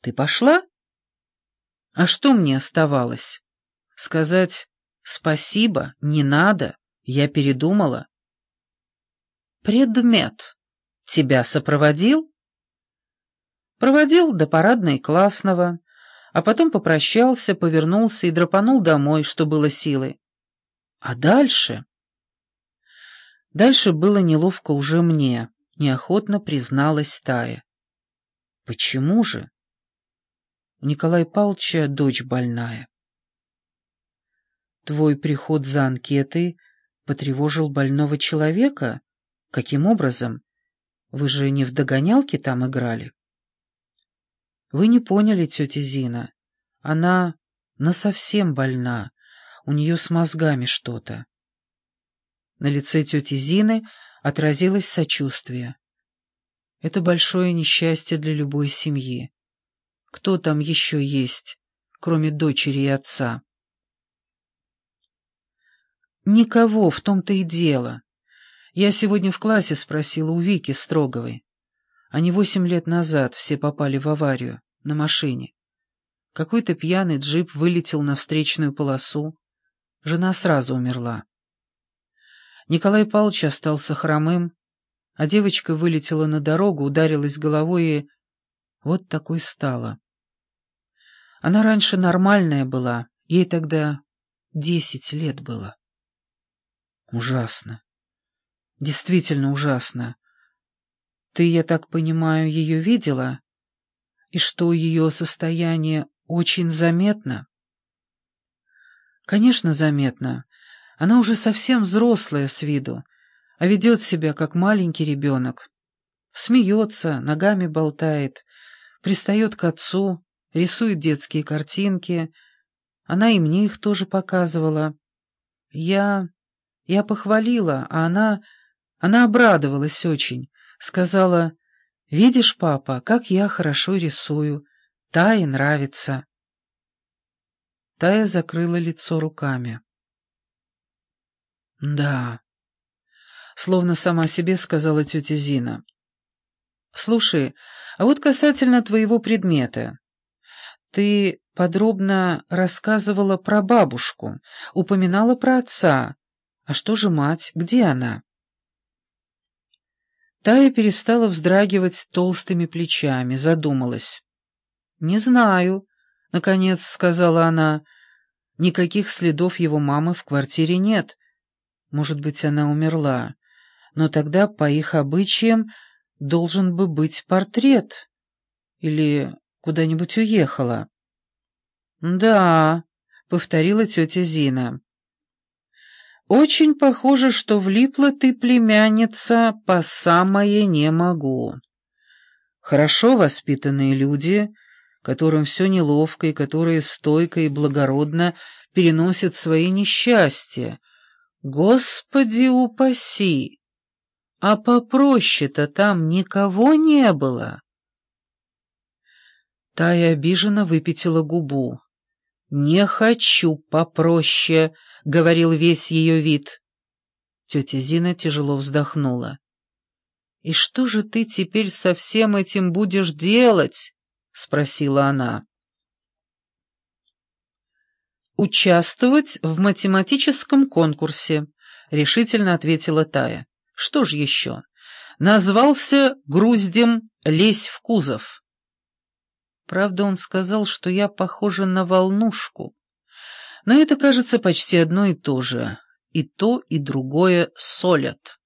Ты пошла? А что мне оставалось? Сказать «спасибо, не надо, я передумала». Предмет. Тебя сопроводил? Проводил до парадной классного, а потом попрощался, повернулся и драпанул домой, что было силы. А дальше? Дальше было неловко уже мне, неохотно призналась Тая. Почему же? У Николая Павловича дочь больная. Твой приход за анкетой потревожил больного человека? Каким образом? Вы же не в догонялке там играли? Вы не поняли, тетя Зина. Она насовсем больна. У нее с мозгами что-то. На лице тети Зины отразилось сочувствие. Это большое несчастье для любой семьи. Кто там еще есть, кроме дочери и отца? Никого, в том-то и дело. Я сегодня в классе спросила у Вики Строговой. Они восемь лет назад все попали в аварию на машине. Какой-то пьяный джип вылетел на встречную полосу. Жена сразу умерла. Николай Павлович остался хромым, а девочка вылетела на дорогу, ударилась головой и вот такой стала. Она раньше нормальная была, ей тогда десять лет было. Ужасно. Действительно ужасно. Ты, я так понимаю, ее видела? И что ее состояние очень заметно? Конечно, заметно. Она уже совсем взрослая с виду, а ведет себя как маленький ребенок. Смеется, ногами болтает, пристает к отцу, рисует детские картинки. Она и мне их тоже показывала. Я... я похвалила, а она... она обрадовалась очень. Сказала, «Видишь, папа, как я хорошо рисую. Тае нравится». Тая закрыла лицо руками. «Да», — словно сама себе сказала тетя Зина. «Слушай, а вот касательно твоего предмета. Ты подробно рассказывала про бабушку, упоминала про отца. А что же мать? Где она?» Тая перестала вздрагивать толстыми плечами, задумалась. «Не знаю», — наконец сказала она. «Никаких следов его мамы в квартире нет. Может быть, она умерла. Но тогда, по их обычаям, должен бы быть портрет. Или куда-нибудь уехала». «Да», — повторила тетя Зина. «Очень похоже, что влипла ты, племянница, по самое не могу. Хорошо воспитанные люди, которым все неловко и которые стойко и благородно переносят свои несчастья. Господи упаси! А попроще-то там никого не было». Тая обиженно выпятила губу. «Не хочу попроще», — говорил весь ее вид. Тетя Зина тяжело вздохнула. «И что же ты теперь со всем этим будешь делать?» — спросила она. «Участвовать в математическом конкурсе», — решительно ответила Тая. «Что ж еще? Назвался груздем «Лезь в кузов». Правда, он сказал, что я похожа на волнушку. Но это, кажется, почти одно и то же. И то, и другое солят.